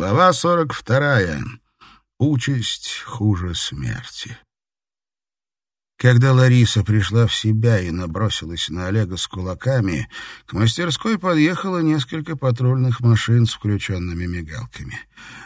Глава сорок вторая. Участь хуже смерти. Когда Лариса пришла в себя и набросилась на Олега с кулаками, к мастерской подъехало несколько патрульных машин с включенными мигалками.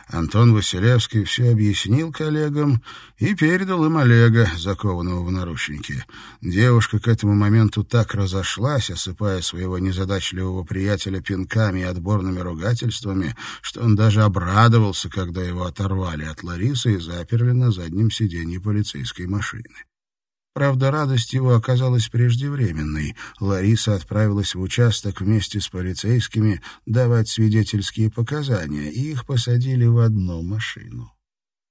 Антон Василевский все объяснил коллегам и передал им Олега, закованного в наручники. Девушка к этому моменту так разошлась, осыпая своего незадачливого приятеля пинками и отборными ругательствами, что он даже обрадовался, когда его оторвали от Ларисы и заперли на заднем сиденье полицейской машины. Правда, радость его оказалась преждевременной. Лариса отправилась в участок вместе с полицейскими давать свидетельские показания, и их посадили в одну машину.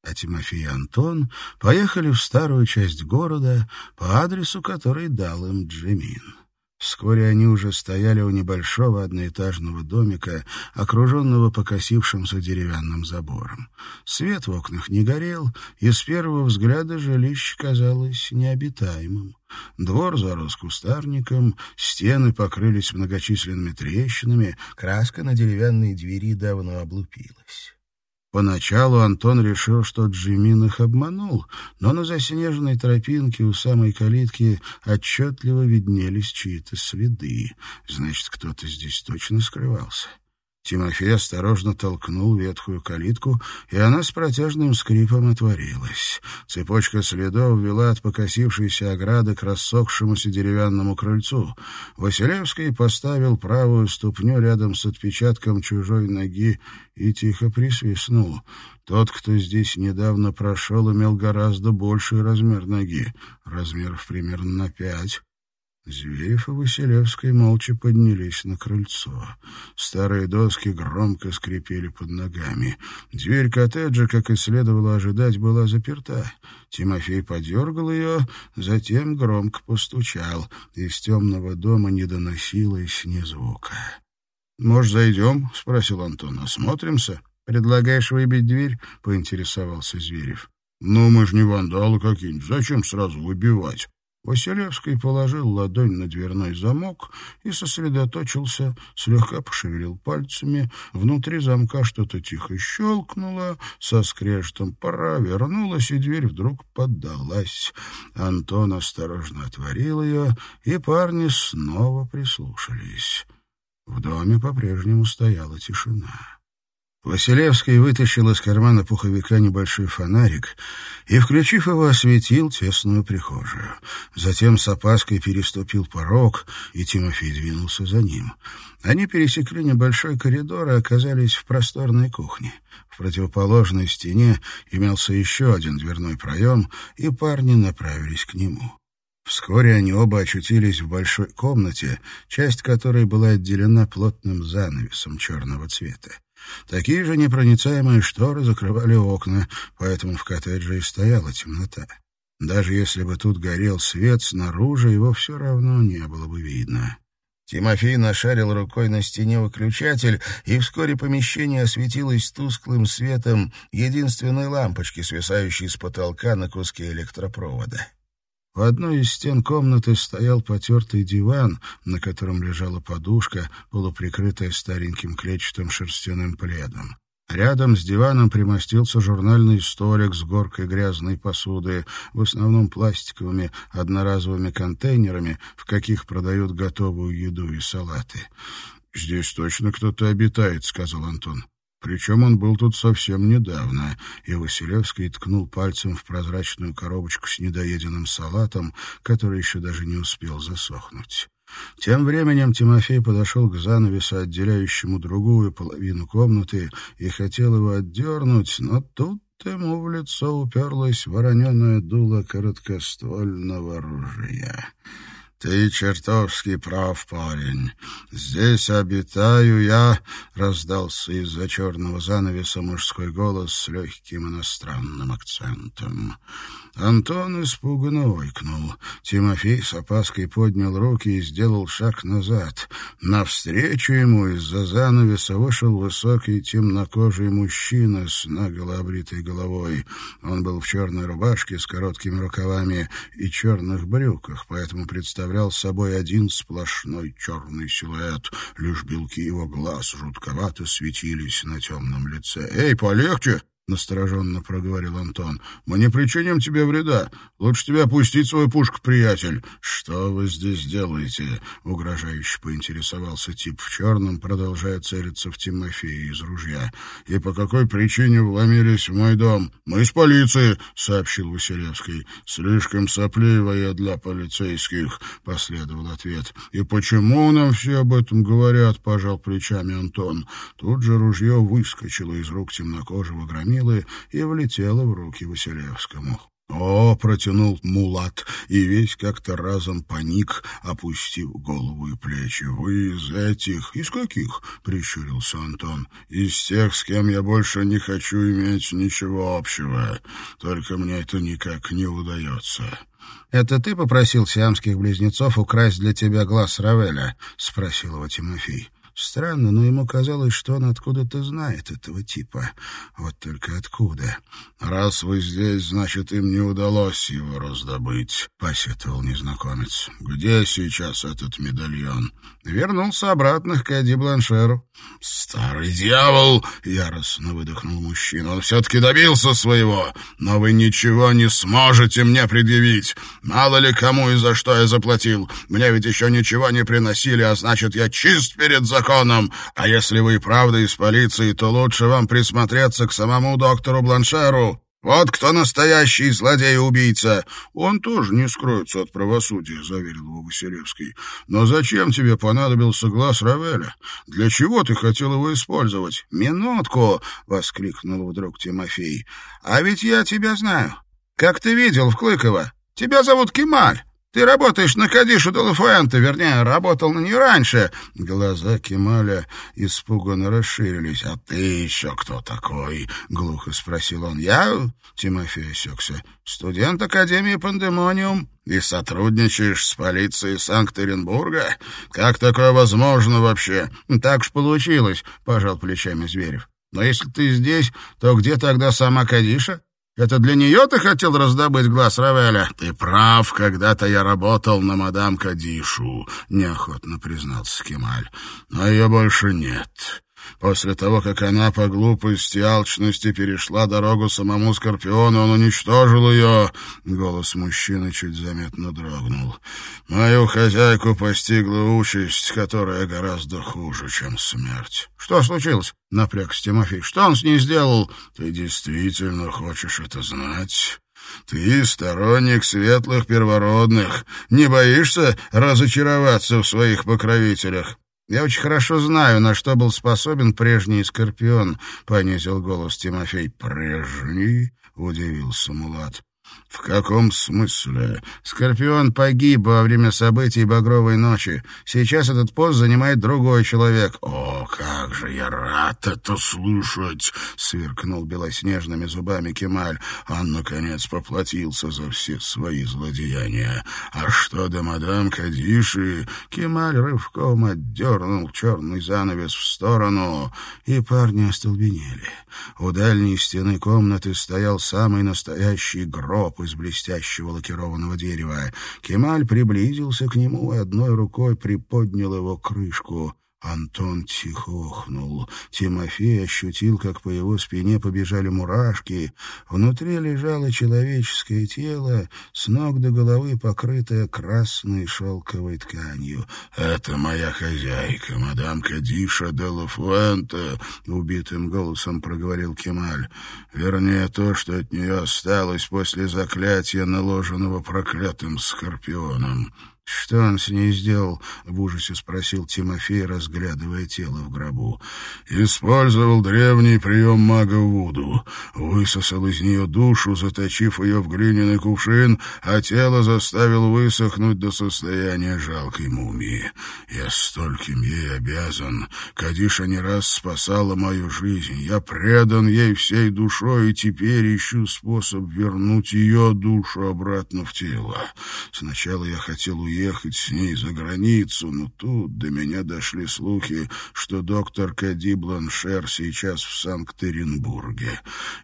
А Тимофей и Антон поехали в старую часть города по адресу, который дал им Джимин. Вскоре они уже стояли у небольшого одноэтажного домика, окруженного покосившимся деревянным забором. Свет в окнах не горел, и с первого взгляда жилище казалось необитаемым. Двор зарос кустарником, стены покрылись многочисленными трещинами, краска на деревянной двери давно облупилась. Поначалу Антон решил, что Джимин их обманул, но на заснеженной тропинке у самой калитки отчетливо виднелись чьи-то следы. Значит, кто-то здесь точно скрывался. Тимофей осторожно толкнул ветхую калитку, и она с протяжным скрипом отворилась. Цепочка следов вела от покосившейся ограды к рассохшемуся деревянному крыльцу. Василевский поставил правую ступню рядом с отпечатком чужой ноги и тихо присвистнул. Тот, кто здесь недавно прошел, имел гораздо больший размер ноги, размеров примерно на пять. Зверев и Василевский молча поднялись на крыльцо. Старые доски громко скрипели под ногами. Дверь коттеджа, как и следовало ожидать, была заперта. Тимофей подергал ее, затем громко постучал. Из темного дома не доносилось ни звука. «Может, зайдем?» — спросил Антон. «Осмотримся?» «Предлагаешь выбить дверь?» — поинтересовался Зверев. «Ну, мы же не вандалы какие-нибудь. Зачем сразу выбивать?» Василевский положил ладонь на дверной замок и сосредоточился, слегка пошевелил пальцами. Внутри замка что-то тихо щелкнуло, со скрежетом пора вернулась, и дверь вдруг поддалась. Антон осторожно отворил ее, и парни снова прислушались. В доме по-прежнему стояла тишина. Василевский вытащил из кармана пуховика небольшой фонарик и, включив его, осветил тесную прихожую. Затем с опаской переступил порог, и Тимофей двинулся за ним. Они пересекли небольшой коридор и оказались в просторной кухне. В противоположной стене имелся еще один дверной проем, и парни направились к нему. Вскоре они оба очутились в большой комнате, часть которой была отделена плотным занавесом черного цвета. Такие же непроницаемые шторы закрывали окна, поэтому в коттедже и стояла темнота. Даже если бы тут горел свет, снаружи его все равно не было бы видно. Тимофей нашарил рукой на стене выключатель, и вскоре помещение осветилось тусклым светом единственной лампочки, свисающей с потолка на куске электропровода. В одной из стен комнаты стоял потертый диван, на котором лежала подушка, полуприкрытая стареньким клетчатым шерстяным пледом. Рядом с диваном примостился журнальный столик с горкой грязной посуды, в основном пластиковыми одноразовыми контейнерами, в каких продают готовую еду и салаты. «Здесь точно кто-то обитает», — сказал Антон. Причем он был тут совсем недавно, и Василевский ткнул пальцем в прозрачную коробочку с недоеденным салатом, который еще даже не успел засохнуть. Тем временем Тимофей подошел к занавесу, отделяющему другую половину комнаты, и хотел его отдернуть, но тут ему в лицо уперлось вороненое дуло короткоствольного ружья. «Ты чертовски прав, парень. Здесь обитаю я», — раздался из-за черного занавеса мужской голос с легким иностранным акцентом. Антон испуганно ойкнул. Тимофей с опаской поднял руки и сделал шаг назад. Навстречу ему из-за занавеса вышел высокий темнокожий мужчина с наголо обритой головой. Он был в черной рубашке с короткими рукавами и черных брюках, поэтому представлял представлял собой один сплошной черный силуэт. Лишь белки его глаз жутковато светились на темном лице. «Эй, полегче!» — настороженно проговорил Антон. «Мы не причиним тебе вреда. Лучше тебе опустить свою пушку, приятель». «Что вы здесь делаете?» — угрожающе поинтересовался тип в черном, продолжая целиться в Тимофея из ружья. «И по какой причине вломились в мой дом?» «Мы из полиции», — сообщил Василевский. «Слишком сопливо для полицейских», — последовал ответ. «И почему нам все об этом говорят?» — пожал плечами Антон. Тут же ружье выскочило из рук темнокожего громила Громилы и влетела в руки Василевскому. «О!» — протянул Мулат, и весь как-то разом паник, опустив голову и плечи. «Вы из этих?» «Из каких?» — прищурился Антон. «Из тех, с кем я больше не хочу иметь ничего общего. Только мне это никак не удается». «Это ты попросил сиамских близнецов украсть для тебя глаз Равеля?» — спросил его Тимофей. Странно, но ему казалось, что он откуда-то знает этого типа. Вот только откуда? «Раз вы здесь, значит, им не удалось его раздобыть», — посетовал незнакомец. «Где сейчас этот медальон?» Вернулся обратно к Эдди Бланшеру. «Старый дьявол!» — яростно выдохнул мужчина. «Он все-таки добился своего, но вы ничего не сможете мне предъявить. Мало ли кому и за что я заплатил. Мне ведь еще ничего не приносили, а значит, я чист перед законом. А если вы и правда из полиции, то лучше вам присмотреться к самому доктору Бланшеру. «Вот кто настоящий злодей и убийца!» «Он тоже не скроется от правосудия», — заверил его Василевский. «Но зачем тебе понадобился глаз Равеля? Для чего ты хотел его использовать?» «Минутку!» — воскликнул вдруг Тимофей. «А ведь я тебя знаю. Как ты видел в Клыково? Тебя зовут Кемаль. Ты работаешь на Кадишу Делафуэнте, вернее, работал на нее раньше». Глаза Кемаля испуганно расширились. «А ты еще кто такой?» — глухо спросил он. «Я?» — Тимофей осекся. «Студент Академии Пандемониум. И сотрудничаешь с полицией Санкт-Петербурга? Как такое возможно вообще?» «Так уж получилось», — пожал плечами Зверев. «Но если ты здесь, то где тогда сама Кадиша?» Это для нее ты хотел раздобыть глаз Равеля? Ты прав, когда-то я работал на мадам Кадишу, неохотно признался Кемаль. Но ее больше нет. После того, как она по глупости и алчности перешла дорогу самому Скорпиону, он уничтожил ее. Голос мужчины чуть заметно дрогнул. Мою хозяйку постигла участь, которая гораздо хуже, чем смерть. Что случилось? Напрягся Тимофей. Что он с ней сделал? Ты действительно хочешь это знать? Ты сторонник светлых первородных. Не боишься разочароваться в своих покровителях? «Я очень хорошо знаю, на что был способен прежний Скорпион», — понизил голос Тимофей. «Прежний?» — удивился Мулат. «В каком смысле?» «Скорпион погиб во время событий Багровой ночи. Сейчас этот пост занимает другой человек». «О, как же я рад это слышать!» — сверкнул белоснежными зубами Кемаль. Он, наконец, поплатился за все свои злодеяния. «А что до мадам Кадиши?» Кемаль рывком отдернул черный занавес в сторону, и парни остолбенели. У дальней стены комнаты стоял самый настоящий гроб из блестящего лакированного дерева. Кемаль приблизился к нему и одной рукой приподнял его крышку. Антон тихо охнул. Тимофей ощутил, как по его спине побежали мурашки. Внутри лежало человеческое тело, с ног до головы покрытое красной шелковой тканью. «Это моя хозяйка, мадам Кадиша де Лафуэнте», — убитым голосом проговорил Кемаль. «Вернее, то, что от нее осталось после заклятия, наложенного проклятым скорпионом». «Что он с ней сделал?» — в ужасе спросил Тимофей, разглядывая тело в гробу. «Использовал древний прием мага Вуду. Высосал из нее душу, заточив ее в глиняный кувшин, а тело заставил высохнуть до состояния жалкой мумии. Я стольким ей обязан. Кадиша не раз спасала мою жизнь. Я предан ей всей душой и теперь ищу способ вернуть ее душу обратно в тело. Сначала я хотел уйти, уехать с ней за границу, но тут до меня дошли слухи, что доктор Кади Бланшер сейчас в Санкт-Петербурге.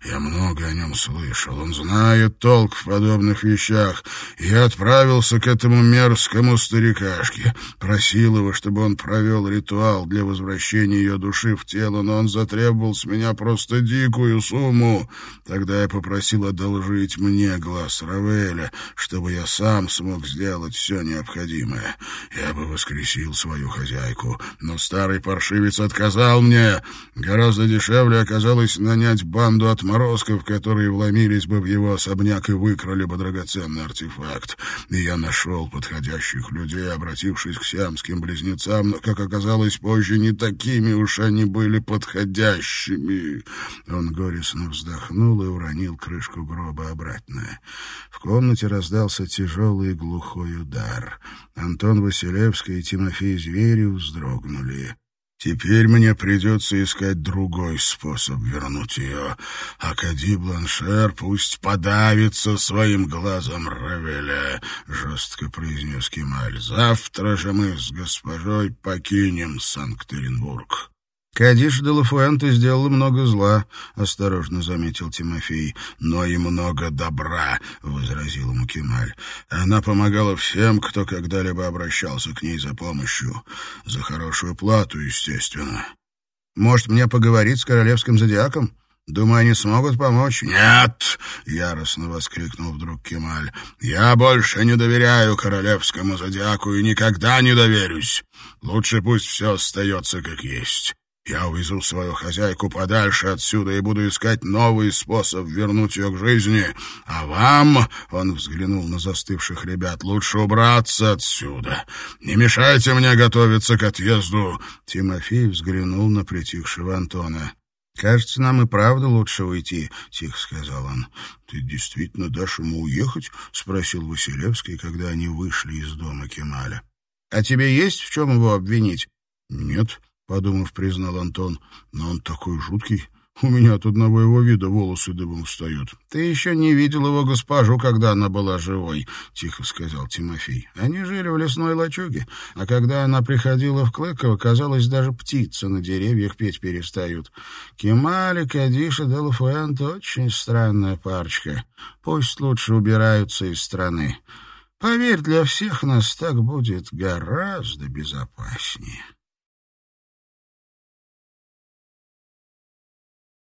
Я много о нем слышал. Он знает толк в подобных вещах. Я отправился к этому мерзкому старикашке, просил его, чтобы он провел ритуал для возвращения ее души в тело, но он затребовал с меня просто дикую сумму. Тогда я попросил одолжить мне глаз Равеля, чтобы я сам смог сделать все необходимое. Я бы воскресил свою хозяйку, но старый паршивец отказал мне. Гораздо дешевле оказалось нанять банду отморозков, которые вломились бы в его особняк и выкрали бы драгоценный артефакт. И я нашел подходящих людей, обратившись к сиамским близнецам, но, как оказалось позже, не такими уж они были подходящими. Он горестно вздохнул и уронил крышку гроба обратно. В комнате раздался тяжелый глухой Антон Василевский и Тимофей Зверев вздрогнули. Теперь мне придется искать другой способ вернуть ее. А Кади Бланшер пусть подавится своим глазом Равеля, — жестко произнес Кемаль. Завтра же мы с госпожой покинем Санкт-Петербург. «Кадиш де Лафуэнте сделала много зла», — осторожно заметил Тимофей. «Но и много добра», — возразил ему. «Она помогала всем, кто когда-либо обращался к ней за помощью. За хорошую плату, естественно». «Может, мне поговорить с королевским зодиаком? Думаю, они смогут помочь». «Нет!» — яростно воскликнул вдруг Кемаль. «Я больше не доверяю королевскому зодиаку и никогда не доверюсь. Лучше пусть все остается как есть». Я увезу свою хозяйку подальше отсюда и буду искать новый способ вернуть ее к жизни. А вам, — он взглянул на застывших ребят, — лучше убраться отсюда. Не мешайте мне готовиться к отъезду. Тимофей взглянул на притихшего Антона. «Кажется, нам и правда лучше уйти», — тихо сказал он. «Ты действительно дашь ему уехать?» — спросил Василевский, когда они вышли из дома Кемаля. «А тебе есть в чем его обвинить?» «Нет», подумав, признал Антон. Но он такой жуткий. У меня от одного его вида волосы дыбом встают. — Ты еще не видел его госпожу, когда она была живой, — тихо сказал Тимофей. Они жили в лесной лачуге, а когда она приходила в Клыково, казалось, даже птицы на деревьях петь перестают. Кемали, Кадиша, Делафуэнт — очень странная парочка. Пусть лучше убираются из страны. Поверь, для всех нас так будет гораздо безопаснее.